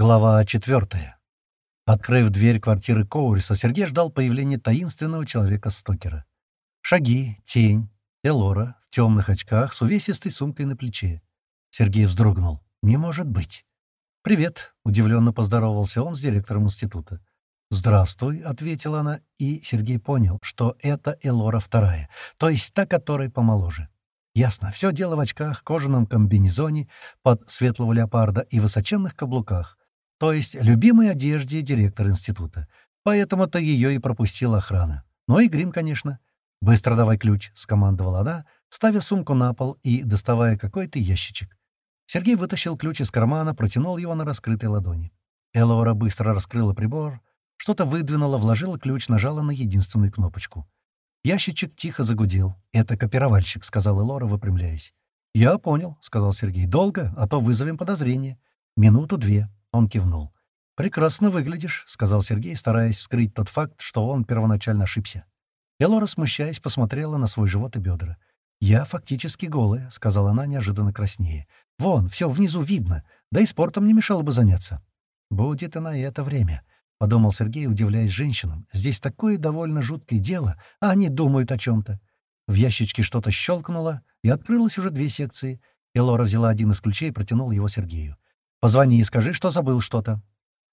Глава четвертая. Открыв дверь квартиры Коуриса, Сергей ждал появления таинственного человека-стокера. Шаги, тень, Элора в темных очках с увесистой сумкой на плече. Сергей вздрогнул. «Не может быть!» «Привет!» — удивленно поздоровался он с директором института. «Здравствуй», — ответила она, и Сергей понял, что это Элора вторая, то есть та, которая помоложе. Ясно, все дело в очках, кожаном комбинезоне под светлого леопарда и высоченных каблуках то есть любимой одежде директора института. Поэтому-то ее и пропустила охрана. Ну и грим, конечно. «Быстро давай ключ», — скомандовала она, ставя сумку на пол и доставая какой-то ящичек. Сергей вытащил ключ из кармана, протянул его на раскрытой ладони. Элора быстро раскрыла прибор, что-то выдвинула, вложила ключ, нажала на единственную кнопочку. Ящичек тихо загудел. «Это копировальщик», — сказала Элора, выпрямляясь. «Я понял», — сказал Сергей. «Долго, а то вызовем подозрение. Минуту-две». Он кивнул. «Прекрасно выглядишь», — сказал Сергей, стараясь скрыть тот факт, что он первоначально ошибся. Элора, смущаясь, посмотрела на свой живот и бедра. «Я фактически голая», — сказала она неожиданно краснее. «Вон, все внизу видно, да и спортом не мешало бы заняться». «Будет и на это время», — подумал Сергей, удивляясь женщинам. «Здесь такое довольно жуткое дело, а они думают о чем-то». В ящичке что-то щелкнуло, и открылось уже две секции. Элора взяла один из ключей и протянула его Сергею. Позвони и скажи, что забыл что-то».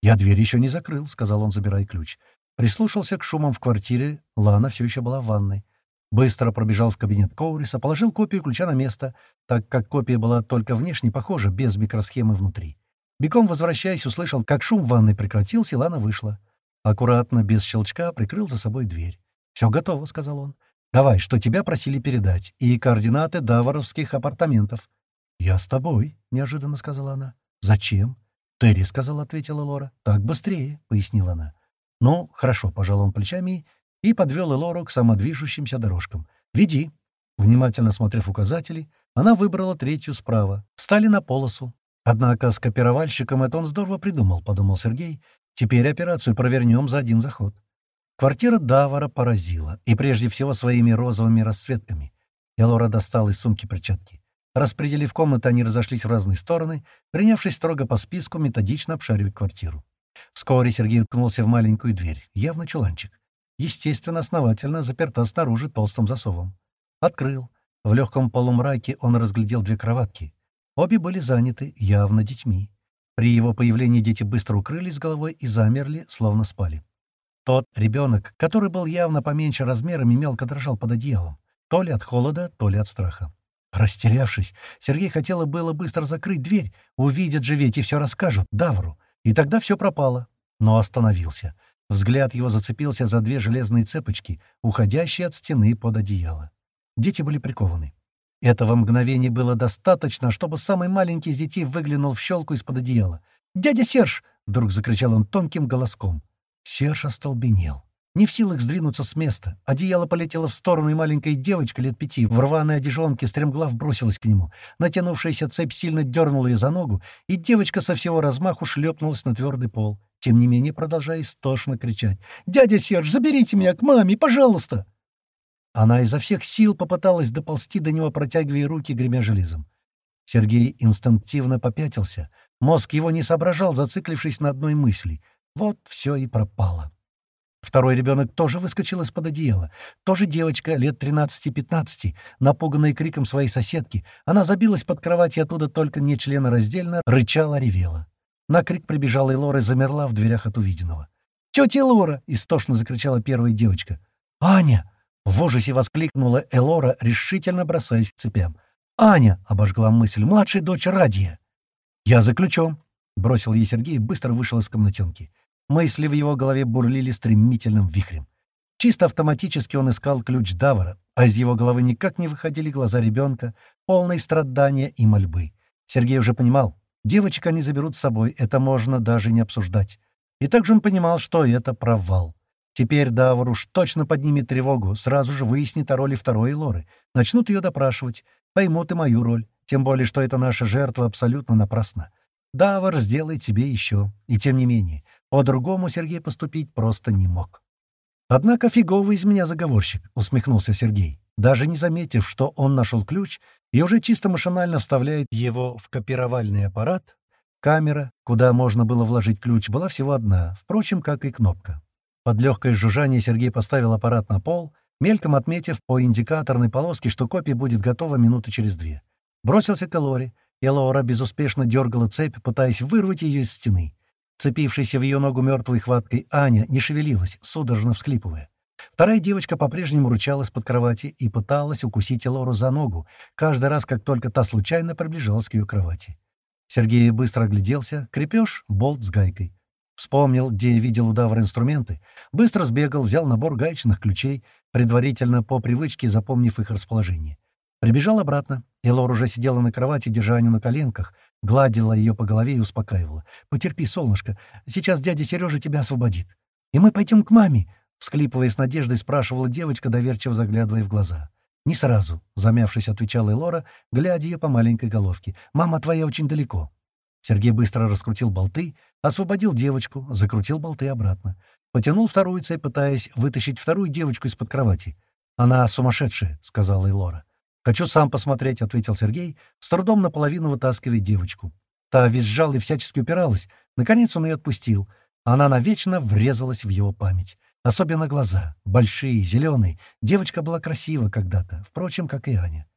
«Я дверь еще не закрыл», — сказал он, забирая ключ. Прислушался к шумам в квартире. Лана все еще была в ванной. Быстро пробежал в кабинет Коуриса, положил копию ключа на место, так как копия была только внешне похожа, без микросхемы внутри. Бегом возвращаясь, услышал, как шум в ванной прекратился, и Лана вышла. Аккуратно, без щелчка, прикрыл за собой дверь. «Все готово», — сказал он. «Давай, что тебя просили передать, и координаты даваровских апартаментов». «Я с тобой», — неожиданно сказала она. «Зачем?» «Терри сказал», — ответила Лора. «Так быстрее», — пояснила она. «Ну, хорошо», — пожал он плечами и подвел Элору к самодвижущимся дорожкам. «Веди». Внимательно смотрев указатели, она выбрала третью справа. Встали на полосу. Однако с копировальщиком это он здорово придумал, — подумал Сергей. Теперь операцию провернем за один заход. Квартира Давара поразила, и прежде всего своими розовыми расцветками. Элора достал из сумки перчатки. Распределив комнаты, они разошлись в разные стороны, принявшись строго по списку методично обшаривать квартиру. Вскоре Сергей уткнулся в маленькую дверь, явно чуланчик. Естественно, основательно заперта снаружи толстым засовом. Открыл. В легком полумраке он разглядел две кроватки. Обе были заняты, явно детьми. При его появлении дети быстро укрылись головой и замерли, словно спали. Тот ребенок, который был явно поменьше размерами, мелко дрожал под одеялом. То ли от холода, то ли от страха. Растерявшись, Сергей хотела было быстро закрыть дверь, увидят же ведь и все расскажут Давру, и тогда все пропало. Но остановился. Взгляд его зацепился за две железные цепочки, уходящие от стены под одеяло. Дети были прикованы. Этого мгновения было достаточно, чтобы самый маленький из детей выглянул в щелку из-под одеяла. «Дядя Серж!» — вдруг закричал он тонким голоском. Серж остолбенел. Не в силах сдвинуться с места. Одеяло полетело в сторону, и маленькая девочка лет пяти в рваной одежонке стремглав бросилась к нему. Натянувшаяся цепь сильно дернула ее за ногу, и девочка со всего размаху шлепнулась на твердый пол, тем не менее продолжая истошно кричать. «Дядя Серж, заберите меня к маме, пожалуйста!» Она изо всех сил попыталась доползти до него, протягивая руки, гремя железом. Сергей инстинктивно попятился. Мозг его не соображал, зациклившись на одной мысли. Вот все и пропало. Второй ребенок тоже выскочил из-под одеяла. Тоже девочка, лет 13-15, напуганная криком своей соседки. Она забилась под кровать и оттуда только не членораздельно рычала, ревела. На крик прибежала и Лора замерла в дверях от увиденного. «Тетя Лора!» — истошно закричала первая девочка. «Аня!» — в ужасе воскликнула Элора, решительно бросаясь к цепям. «Аня!» — обожгла мысль. «Младшая дочь Радия!» «Я за ключом!» — бросил ей Сергей и быстро вышел из комнатенки. Мысли в его голове бурлили стремительным вихрем. Чисто автоматически он искал ключ Давара, а из его головы никак не выходили глаза ребенка, полные страдания и мольбы. Сергей уже понимал, девочек они заберут с собой, это можно даже не обсуждать. И также он понимал, что это провал. Теперь Давар уж точно поднимет тревогу, сразу же выяснит о роли второй Лоры, начнут ее допрашивать, поймут и мою роль, тем более, что это наша жертва абсолютно напрасна. Давар сделает себе еще, и тем не менее, по-другому Сергей поступить просто не мог. «Однако фиговый из меня заговорщик», — усмехнулся Сергей, даже не заметив, что он нашел ключ и уже чисто машинально вставляет его в копировальный аппарат, Камера, куда можно было вложить ключ, была всего одна, впрочем, как и кнопка. Под легкое жужжание Сергей поставил аппарат на пол, мельком отметив по индикаторной полоске, что копия будет готова минуты через две. Бросился к Элоре, и Лора безуспешно дергала цепь, пытаясь вырвать ее из стены. Цепившаяся в ее ногу мертвой хваткой Аня не шевелилась, судорожно всклипывая. Вторая девочка по-прежнему рычалась под кровати и пыталась укусить Лору за ногу, каждый раз, как только та случайно приближалась к ее кровати. Сергей быстро огляделся, крепеж, болт с гайкой. Вспомнил, где видел удавр инструменты, быстро сбегал, взял набор гаечных ключей, предварительно по привычке запомнив их расположение. Прибежал обратно, и Лора уже сидела на кровати, держа Аню на коленках, гладила ее по голове и успокаивала. «Потерпи, солнышко, сейчас дядя Сережа тебя освободит. И мы пойдем к маме», — всклипывая с надеждой, спрашивала девочка, доверчиво заглядывая в глаза. «Не сразу», — замявшись, отвечала Элора, глядя ее по маленькой головке. «Мама твоя очень далеко». Сергей быстро раскрутил болты, освободил девочку, закрутил болты обратно. Потянул вторую цепь, пытаясь вытащить вторую девочку из-под кровати. «Она сумасшедшая», — сказала Элора. «Хочу сам посмотреть», — ответил Сергей, с трудом наполовину вытаскивая девочку. Та визжала и всячески упиралась. Наконец он ее отпустил. Она навечно врезалась в его память. Особенно глаза. Большие, зеленые. Девочка была красива когда-то, впрочем, как и Аня.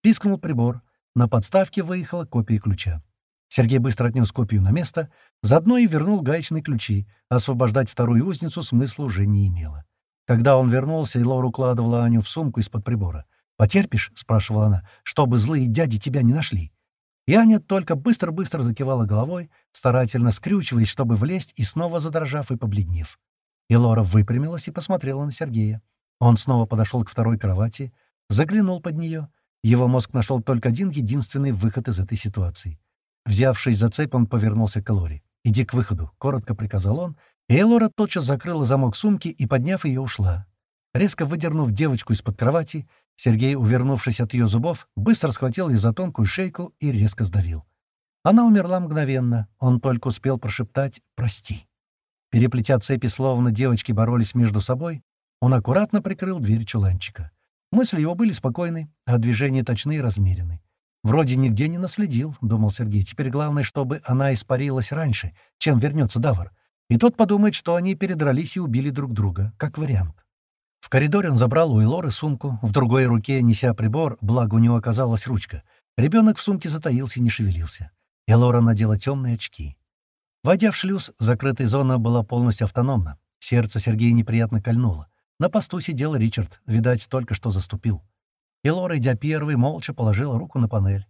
Пискнул прибор. На подставке выехала копия ключа. Сергей быстро отнес копию на место, заодно и вернул гаечные ключи. Освобождать вторую узницу смысла уже не имело. Когда он вернулся, и Лора укладывала Аню в сумку из-под прибора. «Потерпишь?» — спрашивала она, — «чтобы злые дяди тебя не нашли». И Аня только быстро-быстро закивала головой, старательно скрючиваясь, чтобы влезть, и снова задрожав и побледнев. И Лора выпрямилась и посмотрела на Сергея. Он снова подошел к второй кровати, заглянул под нее. Его мозг нашел только один единственный выход из этой ситуации. Взявшись за цепь, он повернулся к Лоре. «Иди к выходу», — коротко приказал он, и Элора тотчас закрыла замок сумки и, подняв ее, ушла. Резко выдернув девочку из-под кровати, Сергей, увернувшись от ее зубов, быстро схватил ее за тонкую шейку и резко сдавил. Она умерла мгновенно, он только успел прошептать «прости». Переплетя цепи, словно девочки боролись между собой, он аккуратно прикрыл дверь чуланчика. Мысли его были спокойны, а движения точны и размерены. «Вроде нигде не наследил», — думал Сергей. «Теперь главное, чтобы она испарилась раньше, чем вернется Давар. И тот подумает, что они передрались и убили друг друга, как вариант». В коридоре он забрал у Элоры сумку, в другой руке, неся прибор, благо у него оказалась ручка. Ребенок в сумке затаился и не шевелился. Элора надела темные очки. Войдя в шлюз, закрытая зона была полностью автономна. Сердце Сергея неприятно кольнуло. На посту сидел Ричард, видать, только что заступил. Элора, идя первой, молча положила руку на панель.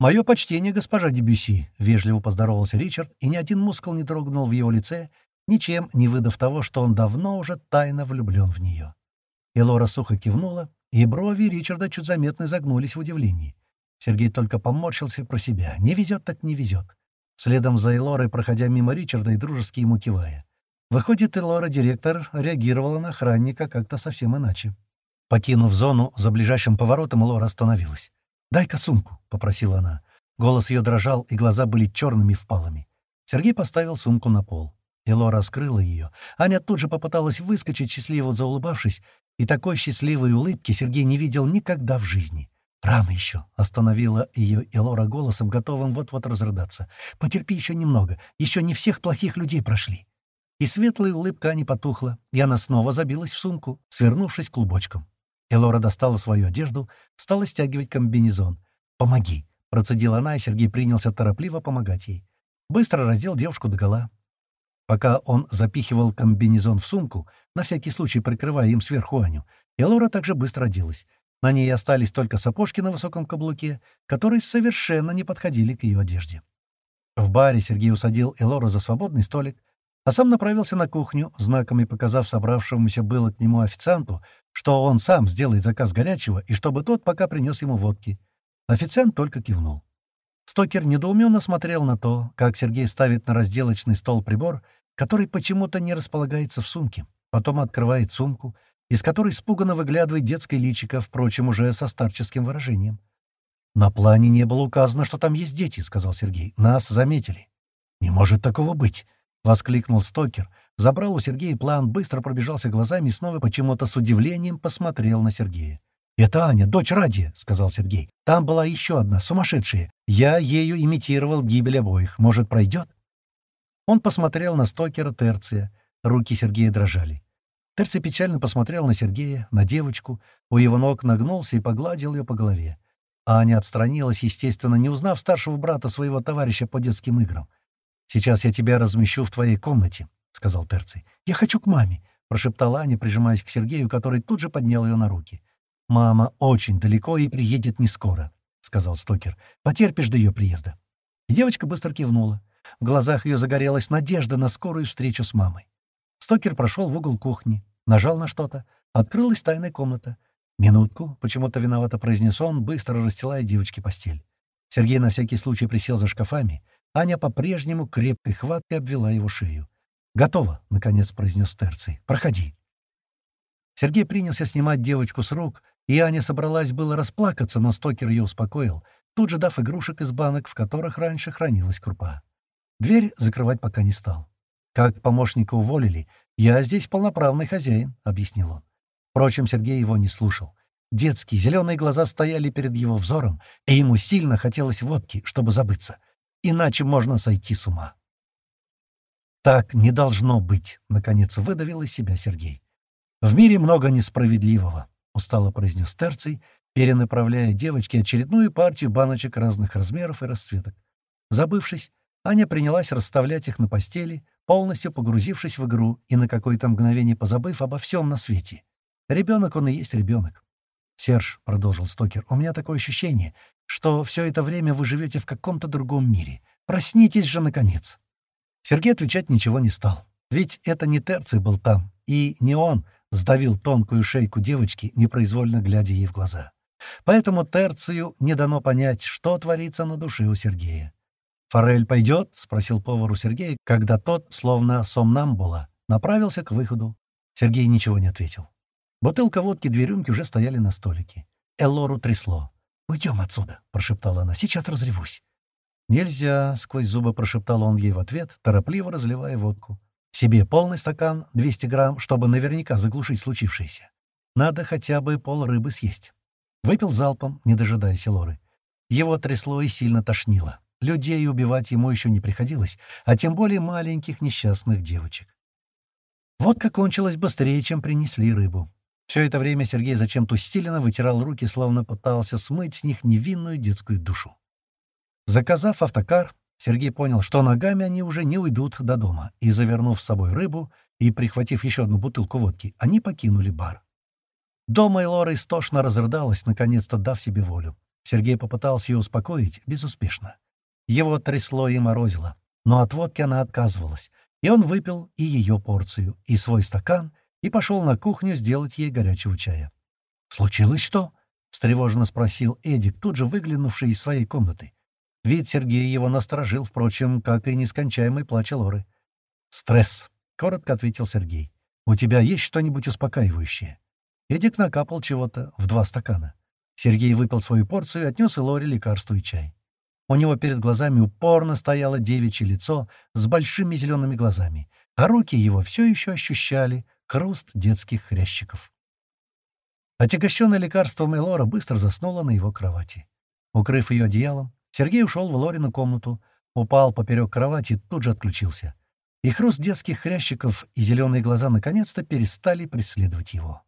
«Мое почтение, госпожа Дебюси», — вежливо поздоровался Ричард, и ни один мускул не дрогнул в его лице, ничем не выдав того, что он давно уже тайно влюблен в нее. Элора сухо кивнула, и брови Ричарда чуть заметно загнулись в удивлении. Сергей только поморщился про себя. Не везет так не везет. Следом за Элорой, проходя мимо Ричарда и дружески ему кивая. Выходит, Элора-директор реагировала на охранника как-то совсем иначе. Покинув зону, за ближайшим поворотом Элора остановилась. «Дай-ка сумку», — попросила она. Голос ее дрожал, и глаза были черными впалыми. Сергей поставил сумку на пол. Элора раскрыла ее. Аня тут же попыталась выскочить, счастливо заулыбавшись, и такой счастливой улыбки Сергей не видел никогда в жизни. «Рано еще», — остановила ее Элора голосом, готовым вот-вот разрыдаться. «Потерпи еще немного. Еще не всех плохих людей прошли». И светлая улыбка не потухла, и она снова забилась в сумку, свернувшись клубочком. Элора достала свою одежду, стала стягивать комбинезон. «Помоги», — процедила она, и Сергей принялся торопливо помогать ей. Быстро раздел девушку догола. Пока он запихивал комбинезон в сумку, на всякий случай прикрывая им сверху Аню, Элора также быстро оделась. На ней остались только сапожки на высоком каблуке, которые совершенно не подходили к ее одежде. В баре Сергей усадил Элору за свободный столик, а сам направился на кухню, знаками показав собравшемуся было к нему официанту, что он сам сделает заказ горячего и чтобы тот пока принес ему водки. Официант только кивнул. Стокер недоуменно смотрел на то, как Сергей ставит на разделочный стол прибор, который почему-то не располагается в сумке. Потом открывает сумку, из которой испуганно выглядывает детское личико, впрочем, уже со старческим выражением. «На плане не было указано, что там есть дети», — сказал Сергей. «Нас заметили». «Не может такого быть», — воскликнул Стокер. Забрал у Сергея план, быстро пробежался глазами и снова почему-то с удивлением посмотрел на Сергея. «Это Аня, дочь Ради», — сказал Сергей. «Там была еще одна, сумасшедшая. Я ею имитировал гибель обоих. Может, пройдет?» Он посмотрел на Стокера Терция. Руки Сергея дрожали. Терций печально посмотрел на Сергея, на девочку, у его ног нагнулся и погладил ее по голове. Аня отстранилась, естественно, не узнав старшего брата своего товарища по детским играм. «Сейчас я тебя размещу в твоей комнате», — сказал Терций. «Я хочу к маме», — прошептала Аня, прижимаясь к Сергею, который тут же поднял ее на руки. «Мама очень далеко и приедет не скоро», — сказал Стокер. «Потерпишь до ее приезда». Девочка быстро кивнула. В глазах ее загорелась надежда на скорую встречу с мамой. Стокер прошел в угол кухни, нажал на что-то. Открылась тайная комната. «Минутку», — почему-то виновато произнес он, быстро расстилая девочке постель. Сергей на всякий случай присел за шкафами. Аня по-прежнему крепкой хваткой обвела его шею. «Готово», — наконец произнес Терций. «Проходи». Сергей принялся снимать девочку с рук, и Аня собралась было расплакаться, но Стокер ее успокоил, тут же дав игрушек из банок, в которых раньше хранилась крупа. Дверь закрывать пока не стал. Как помощника уволили, я здесь полноправный хозяин, — объяснил он. Впрочем, Сергей его не слушал. Детские зеленые глаза стояли перед его взором, и ему сильно хотелось водки, чтобы забыться. Иначе можно сойти с ума. «Так не должно быть», — наконец выдавил из себя Сергей. «В мире много несправедливого», — устало произнес Терций, перенаправляя девочке очередную партию баночек разных размеров и расцветок. Забывшись, Аня принялась расставлять их на постели, полностью погрузившись в игру и на какое-то мгновение позабыв обо всем на свете. Ребенок он и есть ребенок. «Серж», — продолжил Стокер, — «у меня такое ощущение, что все это время вы живете в каком-то другом мире. Проснитесь же, наконец!» Сергей отвечать ничего не стал. Ведь это не Терций был там, и не он сдавил тонкую шейку девочки, непроизвольно глядя ей в глаза. Поэтому Терцию не дано понять, что творится на душе у Сергея. «Форель пойдет?» — спросил повар у Сергея, когда тот, словно сомнамбула, направился к выходу. Сергей ничего не ответил. Бутылка водки, две рюмки уже стояли на столике. Элору трясло. «Уйдем отсюда», — прошептала она. «Сейчас разревусь». «Нельзя», — сквозь зубы прошептал он ей в ответ, торопливо разливая водку. «Себе полный стакан, 200 грамм, чтобы наверняка заглушить случившееся. Надо хотя бы пол рыбы съесть». Выпил залпом, не дожидаясь Элоры. Его трясло и сильно тошнило. Людей убивать ему еще не приходилось, а тем более маленьких несчастных девочек. Водка кончилась быстрее, чем принесли рыбу. Все это время Сергей зачем-то усиленно вытирал руки, словно пытался смыть с них невинную детскую душу. Заказав автокар, Сергей понял, что ногами они уже не уйдут до дома, и, завернув с собой рыбу и прихватив еще одну бутылку водки, они покинули бар. Дома Элора истошно разрыдалась, наконец-то дав себе волю. Сергей попытался ее успокоить, безуспешно. Его трясло и морозило, но от водки она отказывалась, и он выпил и ее порцию, и свой стакан, и пошел на кухню сделать ей горячего чая. «Случилось что?» — встревоженно спросил Эдик, тут же выглянувший из своей комнаты. Вид Сергея его насторожил, впрочем, как и нескончаемый плач Лоры. «Стресс», — коротко ответил Сергей. «У тебя есть что-нибудь успокаивающее?» Эдик накапал чего-то в два стакана. Сергей выпил свою порцию и отнес Лоре лекарство и чай. У него перед глазами упорно стояло девичье лицо с большими зелеными глазами, а руки его все еще ощущали хруст детских хрящиков. Отягощенная лекарством Элора быстро заснула на его кровати. Укрыв ее одеялом, Сергей ушел в Лорину комнату, упал поперек кровати и тут же отключился. И хруст детских хрящиков и зеленые глаза наконец-то перестали преследовать его.